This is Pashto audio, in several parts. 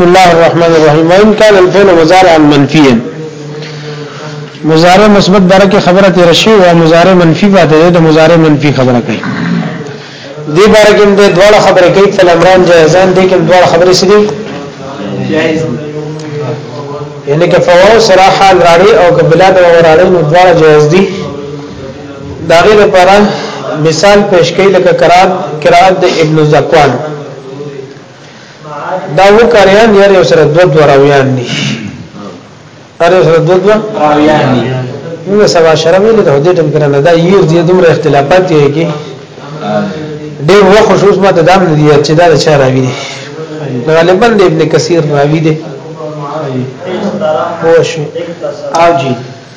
بسم الله الرحمن الرحیم وان کان الفعل مضارعا منفيا مضارع مثبت باره کې خبره تیر شي او مضارع منفي پاتې ده د مضارع منفي خبره کوي دې باره کې د دوه خبره کوي فل امران جایزان دې کې دوه خبره سړي جایز یعنی که فواو سره حال راړي او که بلاد او راړي نو دوه جایز دي دا غي لپاره مثال پیش کړي لکه قرات قرات د ابن زکوان دا و کاریان یې یو سره دو دو راویان دي اره سره دو دو راویان دي نو سبا شرم یې له دې ټیم کنه دا یې دې دومره اختلافات دي کې ډېر وخت خصوص ما ته دام نه دي چې دا چا راوی دي غالبا د ابن کثیر راوی دي او شو او جی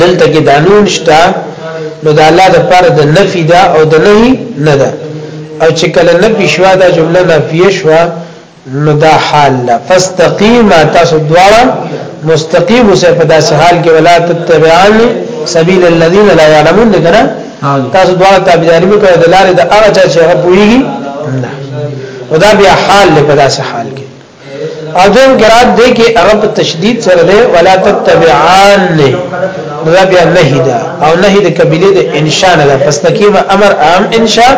دلته کې دانون شتا نو د الله د پر د نفي دا او د نهي نه ده او چې کله نفي شو دا جمله نفي شو نو دا حال لا فاستقیم تاسو دواړه مستقیم اوسه په داسې حال کې ولا تتبعان سبیل الذین لا یعلمون دغه تاسو دواړه تابعداري وکړئ د لارې د هغه چا چې هغه پوهیږي نه ودا بیا حال له په داسې حال اذن قرات دې کې هغه په تشدید سره ده ولا تتبعان نه دا بیا نهی ده او نهی د قبیله د انشاء نه ده پس تکیب امر عام انشاء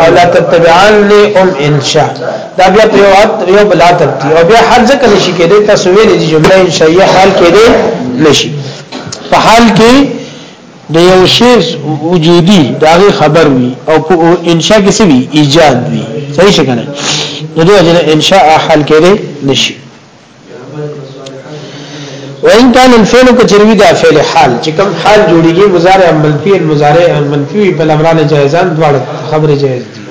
او لا تتبعان نه ام انشاء دا بیا په یو یو بلا ترتی او بیا حال ځکه نشي کېدی تاسو ویلې جمله انشاء حال کېدی نشي په حال کې د یو شی وجودي داغه خبر وي او په انشاء کې سوي ایجاد وي صحیح څنګه نو د اجل انشاء حل کړي نشي وان کان الفعل کچروی دا فعل حال چې کوم حال جوړیږي مضارع منفي مضارع منفي په لمرانه جایزان دواړه خبره جایز دي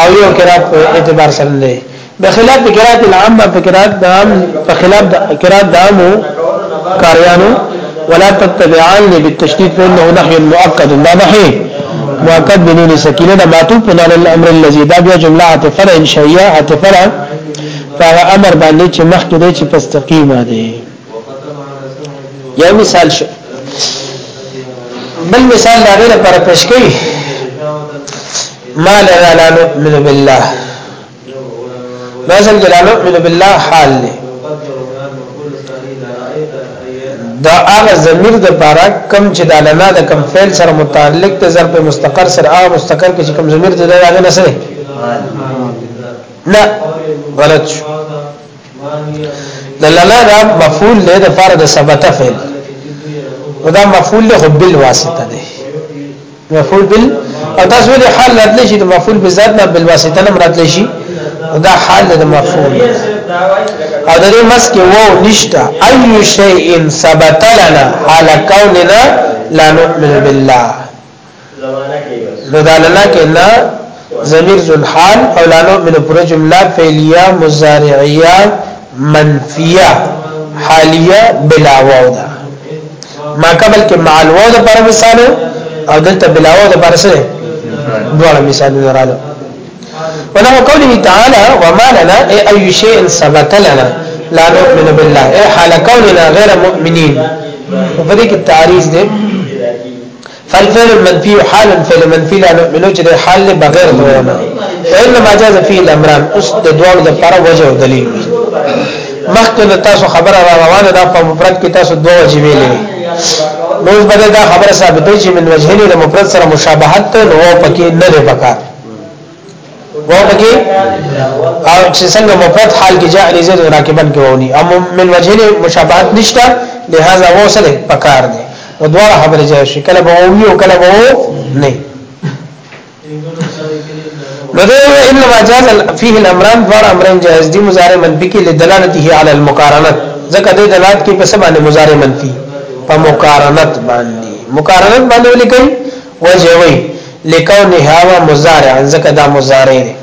او یو قرات په اعتبار سره دی بخلاف قرات العام په قرات د عام په خلاف د قرات د عامو کاریانو ولا تتبعان بالتشديد فانه نحي مؤكد دا نحي مؤكد بنون سکینه دا معطوف على الامر الذي دا بیا جمله عاطفه انشائیه عاطفه فهو امر باندې چې مخکې دی چې پستقیمه دی یو مثال شو بل مثال دا غیر پر پیش کړي ما لنا لا نؤمن بالله ما زم لا نؤمن بالله حال دی دا هغه ضمیر د پاره کم چې د لنا د کم فعل سره متعلق ته ظرف مستقر سره هغه مستقر کې چې کم ضمیر د دغه نه سره نه غلط شو د لنا دا مفعول دی د پاره د ثبت فعل دا مفعول له بل واسطه دی مفعول بل او تاسو له حال راتلی شي د مفعول به ذات نه بل واسطه نه راتلی شي دا حال د مفعول او د دې مس کې وو نشتا اي شيء ثبت لنا حال كوننا لا نؤمن بالله نو دا لنا کې نه ضمیر ذل حال او لا نؤمن پر جمله فعلیه مضارعیه منفیه حالیه بلا واو دا ما قبل کې مع الواو د پر مثال او دلته بلا واو د پر سره دواړه مثال دراله ونه قوله تعالی وما لنا اي شيء ثبت لنا لا نؤمن بالله اي حال كوننا غير مؤمنين په دې کې تعریض دی فالفعل المنفي حال فعل منفي لا نؤمنو چې د حال له بغیر ته ونه فإنما جاز فيه الامران اوس د دوړ د پر وجه او دلیل مخکې د تاسو خبره را روانه ده په مفرد کې تاسو دوه وجې ویلې نو اوس بده دا خبره ثابته چې من وجهنی د مفرد سره مشابهت ته نو پکې نه لري پکار وو پکې او چې څنګه مفرد حال کې جاء لزيد راکبا کې ونی او من وجه له مشابهت نشته لہذا وو سره پکار دی نو دواړه خبرې جاي شي کله به وو او کله به وو نه نو دا انما جاز فيه الامران دواړه امرين جائز دي مضارع منفي کې لدلالته على المقارنه ځکه د دلالت کې په سبا نه مضارع منفي په مقارنت باندې مقارنت باندې ولیکي وجه وي، لکونها و مضارعا ځکه دا مضارع دی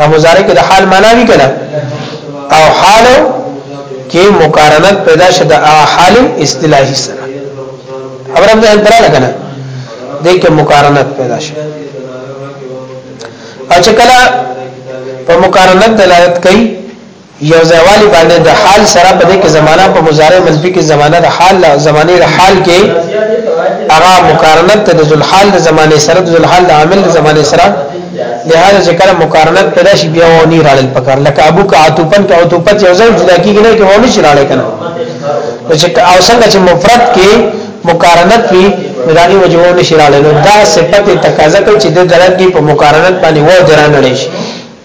او مضارع کې د حال معنا وی کنه او حال کې مقارنت پیدا شد او حال اصطلاحي سره خبره ده دراله کنه دې کې مقارنت پیدا شد او چې کله په مقارنت دلالت کوي یو ځایوالی باندې د حال سره په دې کې زمانہ په مضارع منفي کې زمانہ د حال زمانه د حال کې هغه مقارنت د ذل حال د زمانه سره د ذل حال د عامل د زمانه سره لهدا چې کله مقارنت پیدا شي بیا و نه راړل پکار لکه ابو کا عطوپن کا عطوپت یو ځای جدا کیږي نه کې و نه شي راړل کنه چې او څنګه چې مفرد کې مقارنت وی مدانی وجوه نه شي راړل دا صفت تقاضا کوي چې د درجه په مقارنت باندې و درانه شي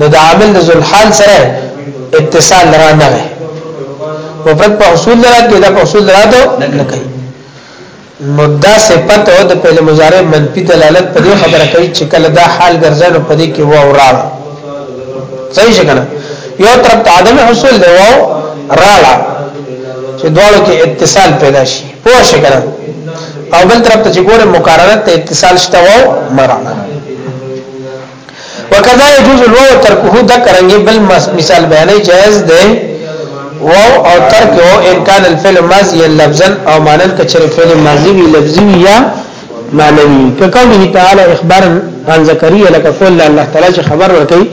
نو د عامل د ذوالحال سره اتصال را نه وي مفرد په اصول درات کې دا په اصول درات نه کوي نو دا صفت او د فعل مضارع منفي دلالت په دې خبره کوي چې کله دا حال ګرځنه په دې کې و او را صحیح څنګه یو طرف ته عدم حصول دی و را لا چې دواړو کې اتصال پیدا شي پوه شي کنه او بل طرف ته چې ګوره مقارنت ته اتصال شته و مرانه وکذا يجوز الو ترکه دا کرانګي بل مثال بیانې جائز ده واو او ترک او ان کان الفعل ماضي لفظا او معنا کچره فعل ماضي وی لفظي وی یا معنوي کقوله تعالی اخبار عن زكريا لك قول الله تعالی چې خبر ورکړي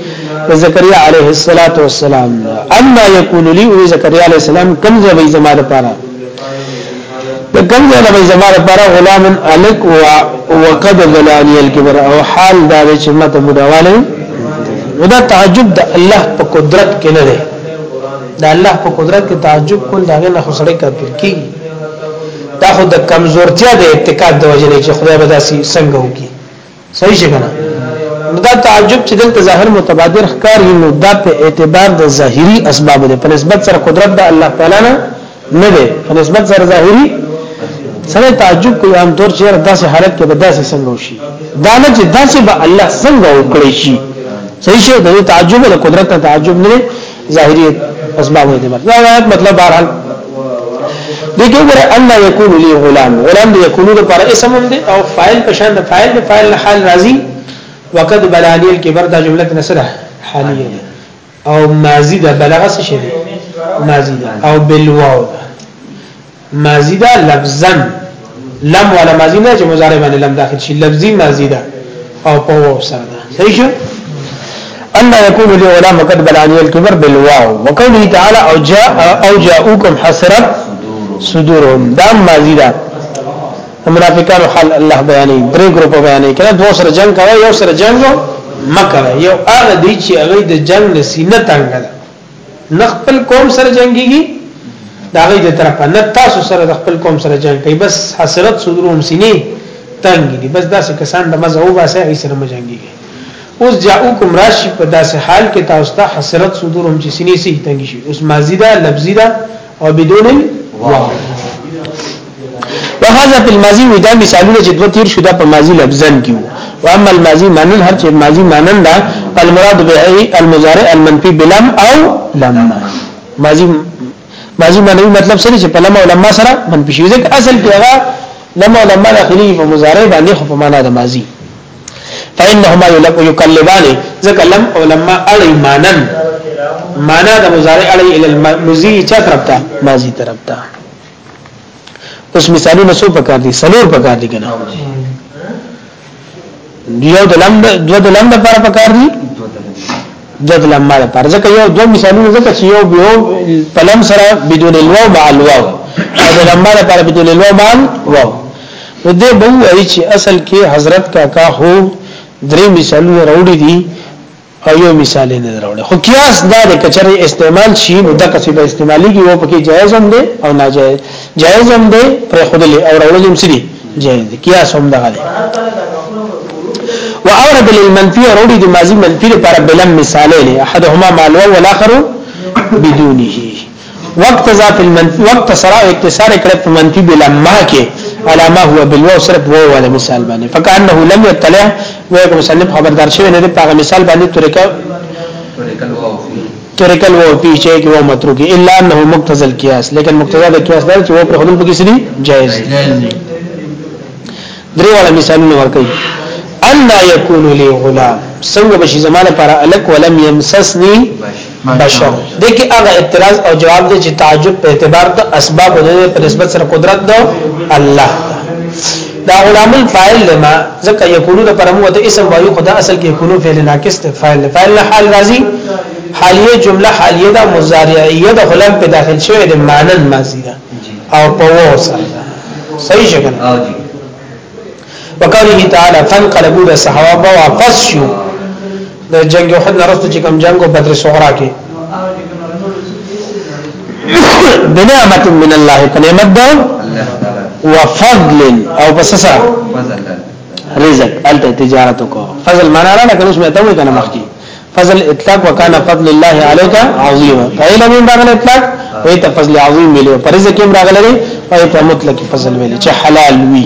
زكريا عليه الصلاه والسلام اما يكون لي زكريا عليه السلام كم زوي زما لپاره د کوم ځای نه زما لپاره غلام الک او وقد بلانی الكبر او حال دا چې ما ته بډاواله ودا تعجب د الله په قدرت کې نه دی د الله په قدرت کې تعجب کول دا نه خسړې کافر کی دا خو د کمزورتیا د اعتقاد د وجې چې خدای به داسي څنګه وکي صحیح څنګه نو دا تعجب چې دلته ظاهر متبادر ښکار نو دا په اعتبار د ظاهري اسباب ده په نسبت سره قدرت د الله تعالی نه نه ده په نسبت سره ظاهري سره تعجب کوي هم تور چې داسې حالت کې داسې څنګه وشي دا نه چې داسې به الله څنګه وکړي شي صحیح شه د تعجب له قدرت تعجب نه ظاهری اسباب دې مراد دا آیات مطلب بهرحال دې کې ګره ان یکون لی غلام غلام دې یکون د پر اسم هم دې او فاعل په شان د فاعل د فاعل حال راضی وقد بلالی الكبر دا جمله کې نسره حالیه او ماضی دا بلغه څه شي ماضی دا او بالواو ماضی دا لفظا لم ولا ماضی نه چې مضارع باندې لم داخل شي لفظي ماضی دا او په واو سره دا صحیح شو ان يكون العلماء قد بلاني الكبر بالواو وقوله تعالى او جاء او جاءوكم حسرت صدورهم دا ماضی دا منافقان حال الله بیانې درې ګروپ بیانې کړه دوه سره جنگ کوي یو سره جنگ مکه یو هغه دی چې هغه د جنگ سینه تنګ ده نه خپل قوم سره جنگيږي دا غي د طرفه نه تاسو سره د خپل قوم سره جنگ کوي بس حسرت صدورهم سینې تنګ دي بس داسې کسان د مزه او باسه ای سره مجنګي اوس جاءوکم راشی په داسې حال کې تاسو ته حسرت صدورهم چې سینې سي تنګ شي اوس مازیدا لفظیدا او بدون الواو وهذا في الماضي ودا مثالونه چې دوه تیر شو دا په ماضي لفظن کیو واما الماضي معنن هر چې ماضي معنن دا المراد به المضارع المنفي بلم او لما ماضي ماضي معنی مطلب سره چې په لم او لما سره منفي شي ځکه اصل کې هغه لما او لما داخلي په مضارع باندې خو په معنا د ماضي فإنهما يقلبان ذکر لم او لما اړي مانن معنا د مضارع اړي ال المضي چا طرف ته ماضي طرف ته اوس مثالونه سو پکار دي سلور پکار دي کنه یو د لم دو د لم لپاره پکار دي دو د لما لپاره ځکه یو دو مثالونه ځکه چې یو به په لم سره بدون الواو مع الواو او د لما لپاره بدون الواو مع الواو نو دې به وایي چې اصل کې حضرت کاکا هو درې مثالونه راوړي دي او یو مثال نه راوړي خو قیاس دا د کچره استعمال شي نو دغه څه به استعمالي کې یو پکې جایز هم دی او ناجایز جائز هم دی پرېښودل او راوړل هم سړي جائز دي قياس هم دغه دی واورد للمنفي اورد د ماضي منفي لپاره بلم مثالين احدهما مالو والاخر بدونه وقت ذا في المنفي وقت سرا اختصار کړ په منفي بلما کې علامه هو بالواو صرف وو ولا مثال باندې فكانه لم يطلع ويقول مسلم خبردار شوی نه په مثال باندې طریقه ترکل و پی چه کې و متروکي الا انه مقتضى القياس لیکن مقتضا د قياس دا چې و پر خودل پکې سړي جائز دي درې واړه مثالونه ورکړي ان يكون لي غلام څنګه بشي زمانه پر الک ولم يمسسني بشر دغه هغه اعتراض او جواب دی چې تعجب په اعتبار د اسباب د په نسبت سره قدرت دو الله دا غلام الفاعل لما ځکه یکونو د پر موته اسم وایو خدا اصل کې یکونو فعل ناقص ته فاعل فاعل نه حال راځي حالیه جمله حالیه دا مضارعیه د غلام په داخل شوی د مانن ماضی دا او په و سره صحیح شګن او جی وقاله تعالی فانقلبوا الصحابه واپس شو د جنگ احد نه رسته چې کوم جنگ او بدر صغرا کې بنعمت من الله بنعمت ده وفضل او بسسا رزق الته تجارت کو فضل معنا نه کنه اسمه ته وې کنه مخکي فضل اطلاق وکانه فضل الله عليك عظيم فعل من دغه اطلاق وې ته فضل عظیم ویلو پر رزق هم راغلی او په مطلق فضل ویل چې حلال وي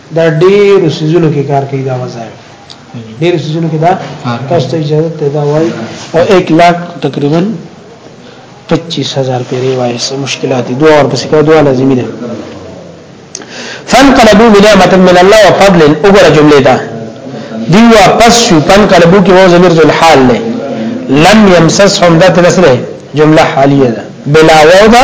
دا ډېر سيزونو کې کار کوي دا وظایف ډېر سيزونو کې دا تاسو ته اجازه ته دا وایي او 1 لاک تقریبا 25000 پیری وایي سم مشکلات دي دوه ور پسې کا دوه لازمي ده فانقلبوا بنعمه من الله وفضل اوګره جمله ده دی واپس شو فانقلبوا کې وو ضمیر ذل حال نه لم يمسسهم ذات نسره جمله حالیه ده بلا وو ده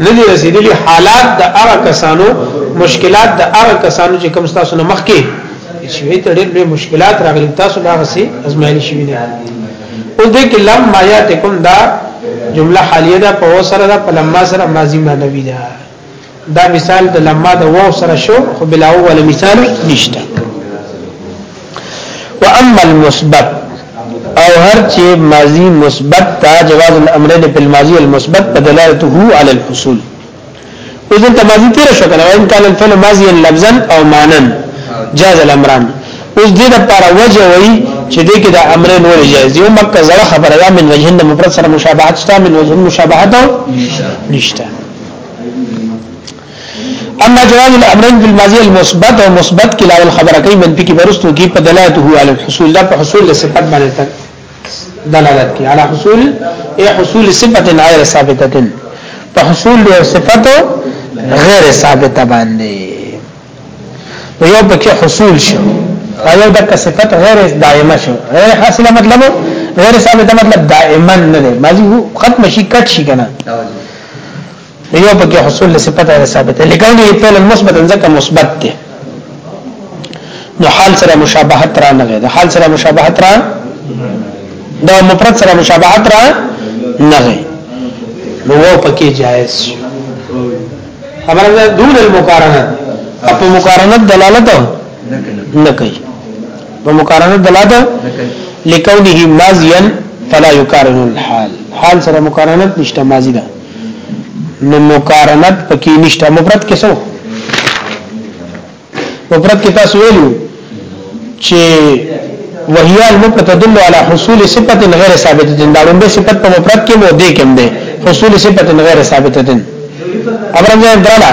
ندی رسیدلی حالات د هغه کسانو مشکلات د هغه کسانو چې کوم تاسو نه مخکې شوی ته ډېر لوی مشکلات راغلي تاسو لا غسي ازمایل شوی نه او دې کې لم ما یاتکم دا جمله حالیه ده په سره ده په لما سره ماضی معنوي ده دا مثال د لما د وو سره شو خو بلا ولا مثال نشته واما المثبت او هر چې ماضی مثبت تا جواز الامرين په الماضي المثبت په دلالته على الحصول اذن تماضي تیر شو کنه وان كان الفعل ماضيا لفظا او معنا جاز الامران اوس دې د پر وجه وای چې دې کې د امرين ور جاز یو مکه زړه خبره ده من وجه د مفرد سره مشابهت شته من وجه مشابهت نشته اما جواز الامرين في الماضي المثبت او مثبت کې لاول خبره کوي منفي کې برستو کې په دلالت هو على الحصول دا په حصول له صفات باندې تک دلالت کوي على حصول اي حصول صفه غير ثابته په حصول له صفات غیر ثابته باندې یو پکې حصول شو او یو د صفات غیر دائمه شو غیر حاصله مطلب غیر ثابته مطلب دائما نه دی ماضی ختم شي کټ شي کنه یو پکې حصول صفت غیر ثابت دی لکه نه فعل مثبت ځکه مثبت دی نو حال سره مشابهت را نه غي حال سره مشابهت را دا مفرد سره مشابهت را نه غي نو پکې جائز خبره دون المقارنه په مقارنه دلالت نه کوي په مقارنه دلالت لکونه ماضيا فلا يقارن الحال حال سره مقارنه نشته ماضي ده نو مقارنت پکې نشته مفرد کې څو مفرد کې تاسو ویلو چې وهي المفرد تدل على حصول صفه غیر ثابته دا لومبه صفت په مفرد کې مو دې کوم دي حصول صفه غیر ثابته امر نه دراله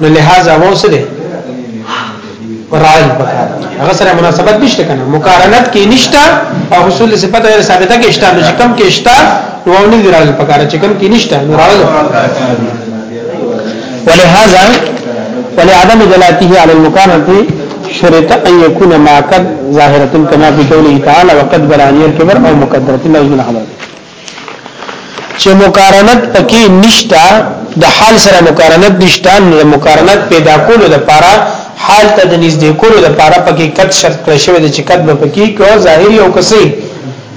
نو لہذا وو څه دی راځي پکار هغه سره مناسبت نشته کنه مقارنت کې نشته او حصول صفت غیر ثابته کې شته چې کم کې شته نو نه دی راځي پکار چې کم کې نشته نو راځي ولهذا ولعدم دلاته على المقارنه شرط ان يكون ما قد ظاهره كما في قوله تعالى وقد بلاني الكبر او مقدره الله سبحانه چې مقارنت پکې نشتا د حال سره مقارنت نشتا نو د مقارنت پیدا کولو لپاره حال ته د نږدې کولو لپاره پکې کټ شرط کړی شوی د چې کټ به پکې کو ظاهري او کسي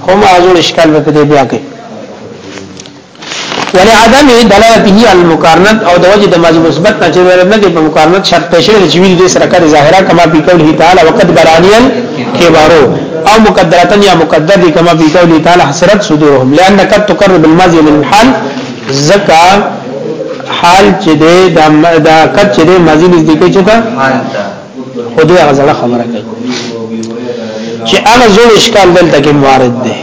هم ازول اشکال به پدې بیا کوي ولعدم دلالته المقارنت او د وجه د ماضي مثبت نه چې نه دی په مقارنت شرط پېښې چې ویل دې سره کړي ظاهرا کما په قوله تعالی وقد برانيل کبارو او مقدرتن یا مقدر دي کما په قول تعالی حسرت صدورهم لئن قد تقرب الماضي من الحال زکا حال چې ده دا قد چې ده ماضي نږدې کې چې ده خو دې غزړه خبره کوي چې هغه زوړ اشکال دلته کې وارد ده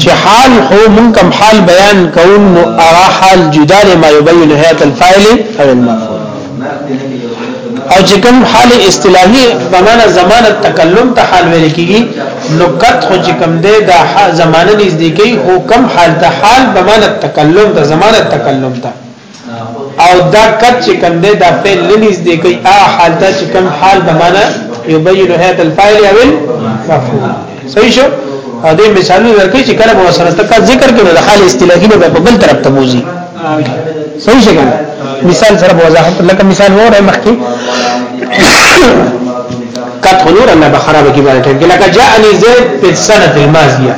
چې حال خو مونږ کوم حال بیان کوو نو هغه حال جدا له ما یبین هیئت الفاعل او المفعول او چې کوم حال اصطلاحي په معنا زمانه تکلم ته حال ویل کیږي نو کت خو چې کوم دی دا زمانه نږدې کوي خو کوم حال ته حال په معنا تکلم ته زمانه تکلم ته او دا کد چې کم دی دا فعل لنیز دی کوي ا حال دا چې کم حال د معنا یبین هیئت الفاعل او مفعول صحیح شو او دې مثالونه درکې چې کله به سره تک ذکر کړو د حال استلاحي نه په بل طرف ته موزي صحیح شګل مثال سره وضاحت لکه مثال وره مخکې کت خلور الله بخرابه کې باندې ټکل لکه جاءني زید په سنه الماضیه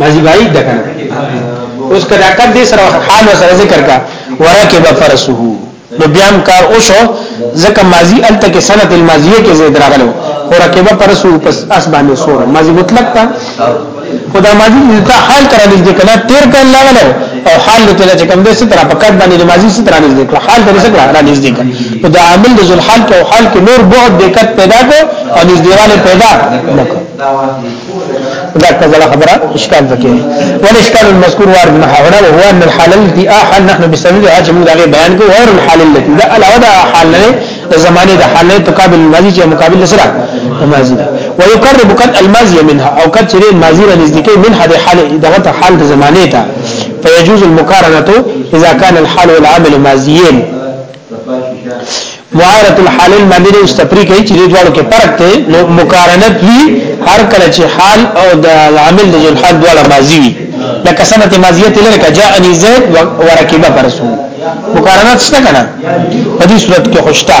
ماضی بای د کنه اوس کدا کړ دې سره حال سره ذکر کا ورکب فرسه نو بیا کار او شو ځکه ماضی ال تک سنت الماضیه کې زید راغلو ورکب فرسه پس اس باندې سور ماضی مطلق تا خدا ماضی ته حال تر دې کله تیر کله لاغلو او حال ته چې کوم دې ستره په کټ باندې ماضی ستره نه ذکر حال دې ستره را نږدې کړ نو دا عامل د ذل حال کې او حال کې نور بعد دقت پیدا کو او نږدېواله پیدا نکړه دا کله خبره اشکال پکې ول اشکال المذکور وارد نه هغه هو ان الحال الذي احل نحن بسبب هغه موږ هغه بیان کو غیر الحال الذي دا علاوه دا حال نه د زمانه د حال نه تقابل الماضي چې مقابل سره الماضي دا ويقرب قد الماضي منها او قد چې الماضي را نزدیکې من هدا حال دغه حال د زمانه ته فيجوز المقارنه اذا كان الحال والعمل ماضيين معارت الحال المامر او استفری کوي چې دواړو کې فرق دی نو مقارنت وی هر کله چې حال او د عامل د جل حال دواړه ماضی وي لکه سنه ماضیه تلره کا جاء ان زید ورکبه پرسو مقارنت څه کنه په دې صورت کې خوشتا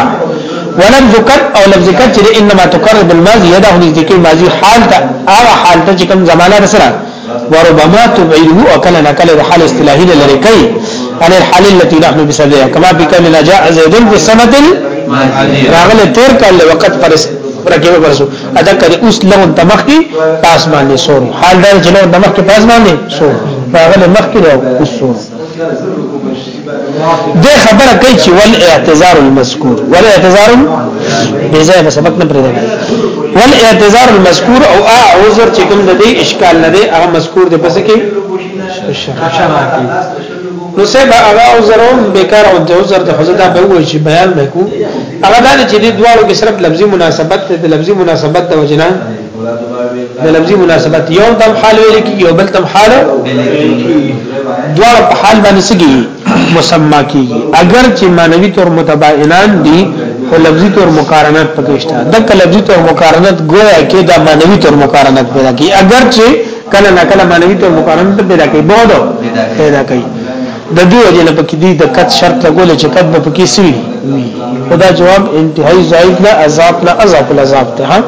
ولم ذکر او لم ذکر چې انما تقرب الماضی یدا هو ذکر ماضی حال ته او حال ته چې کوم زمانہ سره وربما تبعده اكل نقل الحال اصطلاحي لريكي عن الحال التي نحن بسببها كما في كلمه جاء زيد في السنه راغله تیر کله وخت پر رکیب پرسو ادا کړي اوس لو دمخ کې پاس باندې سور حال دا چې لو دمخ کې پاس باندې سور راغله مخ کې راو اوس سور د خبره کوي چې ول اعتذار المذکور ول اعتذار بيځای په سبق نه پرېږدي ول اعتذار المذکور او اعذر چې کوم د دې اشکال نه دی هغه مذکور دی پس کې نو سبا هغه عذرون بیکار او د عذر د حضرت به وایي چې بیان وکړو هغه دا چې د دوه کې صرف لفظي مناسبت د لفظي مناسبت د وجنان د لفظي مناسبت یو تم حال ویل کی یو بل تم حال دوه په حال باندې سګي مسما کیږي اگر چې مانوي تور متباینان دي خو لفظي تور مقارنت پکې شته د لفظي تور مقارنت گویا کې د مانوي تور مقارنت پیدا کی اگر چې کله نه کله مانوي تور مقارنت پیدا کوي بودو پیدا کوي د دې وجه نه پکې دي د کټ شرط لګول چې کټ به پکې سوي خدا جواب انتهایی ضعیف نه عذاب نه عذاب العذاب ته ها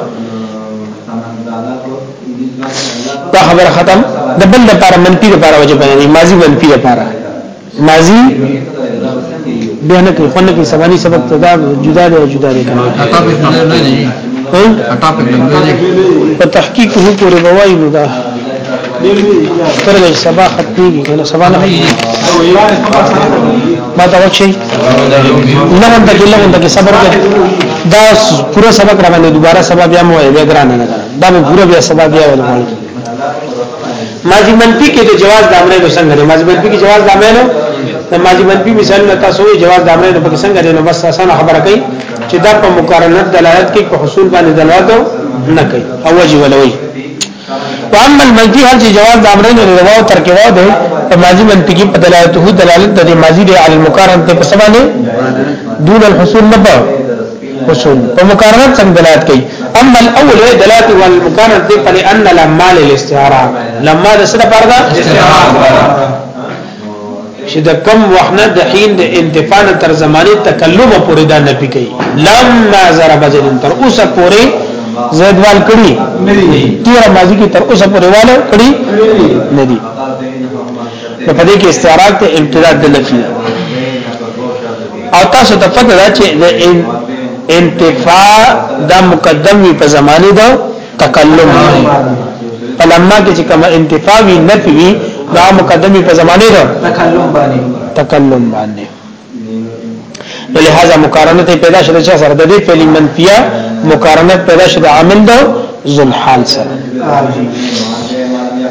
دا خبر ختم د بل لپاره منفي لپاره وجه بیانې ماضي منفي لپاره ماضي بیان کې خو نه کې سباني سبق ته دا جدا دی جدا دی کنه په تحقیق هو پورې بوای نو دا ترغه سبا ختمي کنه سبا نه ما ته وچی نه هم د ګله هم د صبر کې دا پورا سبق را باندې دوباره سبا بیا مو یې ګرانه نه دا مو پورا بیا سبا بیا ول غواړي ماضی منفی کې د جواز د امر له څنګه ماضی منفی کې جواز د امر له د ماضی منفی مثال نه تاسو یې جواز د امر له په څنګه دی نو بس اسانه خبره کوي چې دا په مقارنت دلالت کوي په حصول باندې دلالت نه کوي او وجه ولوي واما المنفي هر چې جواز د امرین روا او ترک روا ده په ماضی منطقي په دلالته دلالت د ماضی دی علی المقارنه ته په سبا نه دون الحصول نه په حصول په مقارنه څنګه دلالت کوي اما الاول دلالت علی المقارنه ته په ان لما للاستعاره لما د سره پردا استعاره چې د کم وخت نه د حين د انتفاع تر زمانه تکلم پورې دا نه پی کوي لما ضرب زید تر اوسه پورې زید وال کړي تیر ماضی کې تر اوسه پورې وال کړي نه دي په پدې کې استعارات ته امتداد د لفظ او تاسو ته پته ده چې د انتفاع دا مقدم وي په زمانه ده تکلم فلما کې چې کوم انتفاوی نفي وي دا مقدمي په زمانه ده تکلم باندې تکلم باندې نو لہذا مقارنه ته پیدا شوه چې سره د دې فعل منفیه مقارنه پیدا شوه عامل ده ذل حال سره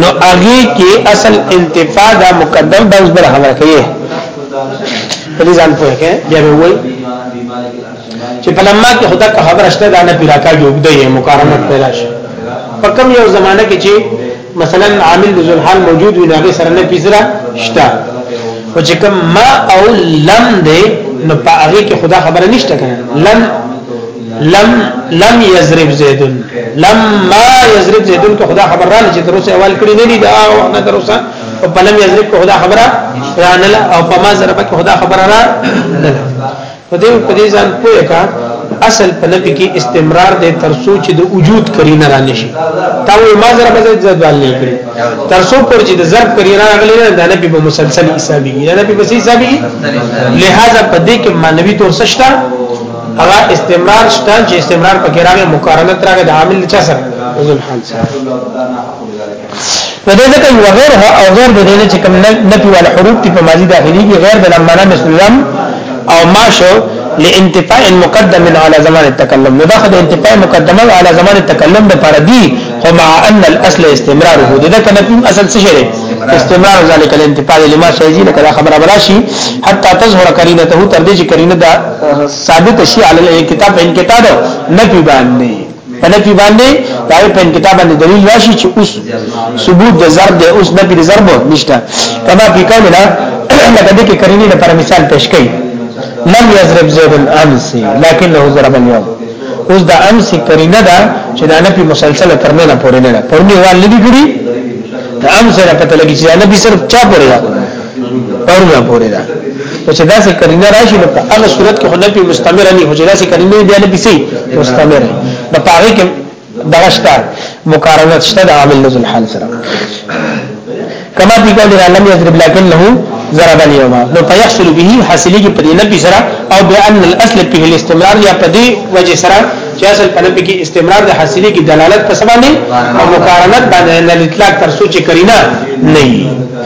نو هغه کې اصل انتفاع دا مقدم بس بر حمله کوي په دې ځان پوهه کې بیا به وایي چې په لمما کې خدا کا خبره شته دا نه پیراکا جوړ دی مقارنت پیدا شي په کوم یو زمانہ کې چې مثلا عامل د ذوالحال موجود وي ناګه سره نه پیزرا شته خو چې کوم ما او لم دی نو په هغه کې خدا خبره نشته کنه لم لم لم یضرب زید لما یضرب زید کو خدا خبر را لچ تر اوسه اول کړي نه دي دا وخت تر اوسه او په لم یضرب کو خدا خبره را نه او په ما ضرب کو خدا خبره را نه په دې په دې ځان پوهه کا اصل په نفي کې استمرار دی تر څو چې د وجود کرینه را نشي تا وې ما ضرب زید زید ول نه کړی تر څو پر چې د ضرب کرینه راغلی نه د نبی په مسلسل حسابي نه نبی په حسابي لہذا په دې کې مانوي تور سشتہ هغه استمرار شته چې استمرار پکې راغی مقارنت راغی د عامل چا سره ذل حال سره نو دې ځکه یو غیر او غیر د دې چې کوم نه په ول حروف په ماضی داخلي کې غیر د لمانه مسلم او ماشو لانتفاء مقدم على زمان التكلم نو داخد انتفاء مقدمه على زمان التكلم د پر دی خو مع ان الاصل استمرار هو دې کنه کوم اصل څه شری استمرار ذلك الانتفاع لما شيزي لك خبر بلاشي حتى تظهر قرينته تر دې چې قرینه دا ثابت شي علی الانکتاب انکتاب نه پی باندې په نه پی باندې دا په انکتاب باندې دلیل راشي چې اوس ثبوت د ضرب دی اوس نه پی ضرب نشته کما پی کول نه لکه دې کې کرینی د پر مثال پیش کړي لم یضرب زید الامس لکنه ضرب اليوم اوس دا امس کرینه دا چې دا نه پی مسلسل تر نه پورې نه پرونی وال لګی کړي دا امس را پته لګی چې نه به صرف چا پورې پرون را پورې ده نو چې داسې کرینه راشي نو په هغه صورت کې خو نه پی مستمر نه هو چې داسې کرینه بیا نه پیسي مستمر نو په هغه کې دغشتا مقارنت شته د عامل نزل حال سره کما دی قول لم یضرب لكن له ضرب اليوم نو فيحصل به حاصلې کې پدې نبي سره او بان الاصل په الاستمرار یا پدې وجه سره چې اصل په نبي کې استمرار د حاصلې کې دلالت په سبا نه او مقارنت باندې الاطلاق تر سوچ کرینا نه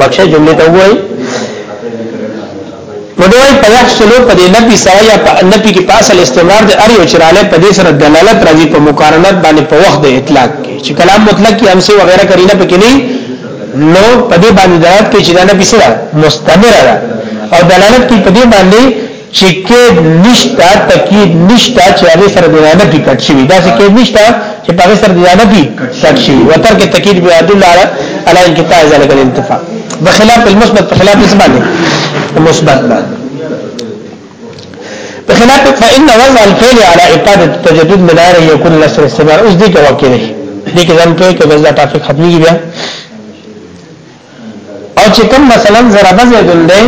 وکشه جمله ته وای نو دوی په یحصلو په دې نفي سره یا په نفي کې پاسل استمرار د ار یو چراله په دې سره دلالت راځي په مقارنت باندې په وخت د اطلاق کې چې کلام مطلق کې امسه وغیرہ کرینه پکې نه نو په دې باندې دلالت کوي چې دا نفي سره مستمر ده او دلالت کوي په دې باندې چې کې نشتا تکید نشتا چې هغه سره د نه پی کټ شي دا چې کې نشتا چې په هغه سره د نه پی کټ شي وتر کې تکید به عدل علی علی انقطاع ذلک الانتفاع بخلاف المثبت بخلاف اسمه مثبت باندې بخلاف فإن وضع الفعل على إقادة التجدد من آره يكون لسر استمرار اوس دي کې واقع دي دي کې ځان کوي کې بس دا ټاپک ختمي بیا او چې کوم مثلا ضرب زید ده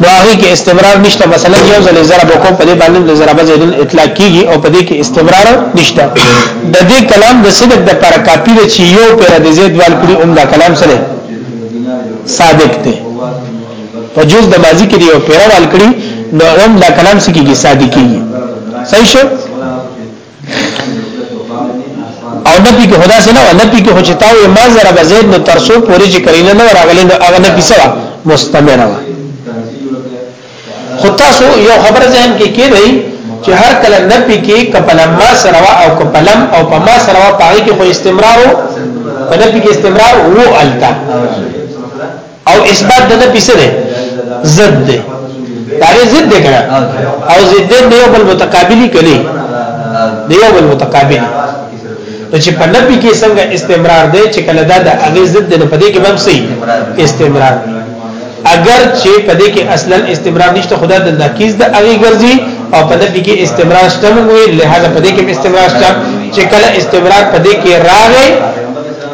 نو هغه کې استمرار نشته مثلا یو ځل ضرب کو په دې باندې د ضرب زید اطلاق کیږي او په دې کې استمرار نشته د دې کلام د صدق د پر کاپی د چې یو پر د زید وال کړي اوم دا کلام سره صادق دی په جز د ماضی کې یو پر وال کړي نو اوم دا کلام سکیږي صادق کیږي صحیح شو او نفي کې خدا سره نه نفي کې خو چې تاوي ما زره بزید نو ترسو پوری چې کرینه نه راغلی نو هغه نفي سره مستمر و خو تاسو یو خبر ځین کې کې دی چې هر کله نفي کې کپلم ما سره او کپلم او په ما سره پای کې خو استمرار وو په نفي کې استمرار وو التا او اثبات د نفي سره ضد دی دا یې ضد دی کنه او ضد دی یو بل متقابلی کلی دی یو بل متقابلی نو چې په نفي کې څنګه استمرار دی چې کله دا د هغه ضد نه پدې کې بم سي استمرار اگر چې پدې کې اصلا استمرار نشته خدا د ناقص د هغه ګرځي او پدې کې استمرار شته موږ لہذا پدې کې استمرار شته چې کله استمرار پدې کې راغی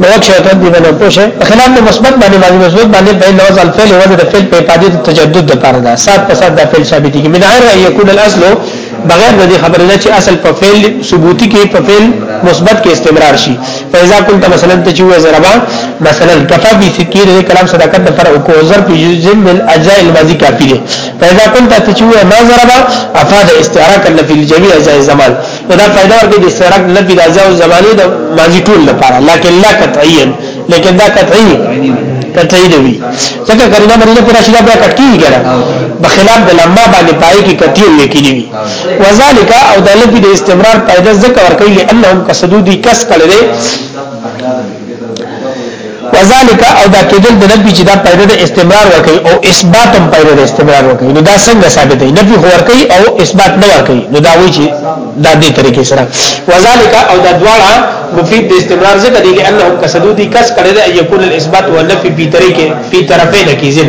نو چې ته دې باندې پوښه په خلاف د مثبت باندې باندې مثبت باندې په لوز الفعل وزن الفعل په پاتې تجدد د پاره ده سات په سات د فعل ثابت دي من غیر یکون الاصل بغیر د دې خبرې نه چې اصل په فعل ثبوتی کې په فعل مثبت کې استمرار شي فاذا كنت مثلا ته چې زربا مثلا کفا بي فکر دې کلام صداقت د فرع کو زر په جزم من اجزاء الماضي کافي دي فاذا كنت ته چې ما زربا افاد استعاره کله فی الجميع اجزاء الزمان دا پیدا ورکړي د سرک لبي د ځاو زمانه د ماضي ټول لپاره لکن لا قطعيا لیکن دا قطعي قطعي دی وي ځکه کرینا باندې پر شي دا بیا کټ کیږي ګره بخلاف د لمبا باندې پای کې کټي وي کیږي وذالک او د لبي د استمرار پیدا ذکر ورکړي لانهم قصدو دي کس کړي وذالک او دا کېدل د نبی چې دا پیدا د استمرار ورکي او اثبات هم پیدا د استمرار ورکي نو دا څنګه ثابت دی نبی خو ورکي او اثبات نه ورکي نو دا وایي چې دا دې طریقې سره وذالک او دا دواړه مفید د استمرار ځکه دی لانه کسدودی کس کړي د یقول الاثبات والنفي په طریقې په طرفین کې ځین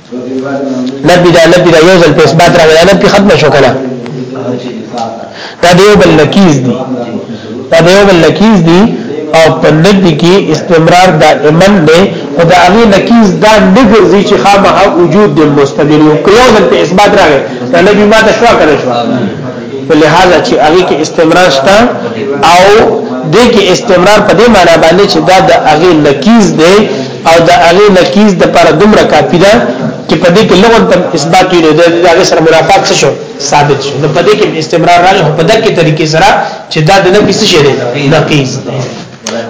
نبی دا نبی دا یو ځل په اثبات راغی دا نبی ختم شو کنه دا دیو بل نکیز دی دا دیو بل نکیز دی او په نبی کې استمرار دائمن دی او دا هغه نکیز دا نګرځي چې خامخا وجود د مستمر یو یو ځل په اثبات راغی دا نبی ما ته شو کنه شو په لحاظه چې هغه کې استمرار شته او د کې استمرار په دې معنی باندې چې دا د هغه نکیز دی او د هغه نکیز د پر دومره کافی ده چې په دې کې لغت تم اثبات وي د هغه سره مرافعت څه شو ثابت شو نو په دې کې استمرار راغی په دغه طریقې سره چې دا د نفي څه شي دی نقیز دی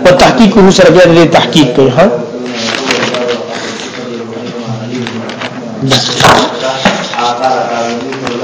او تحقیق هو سره بیا د تحقیق کوي ها بس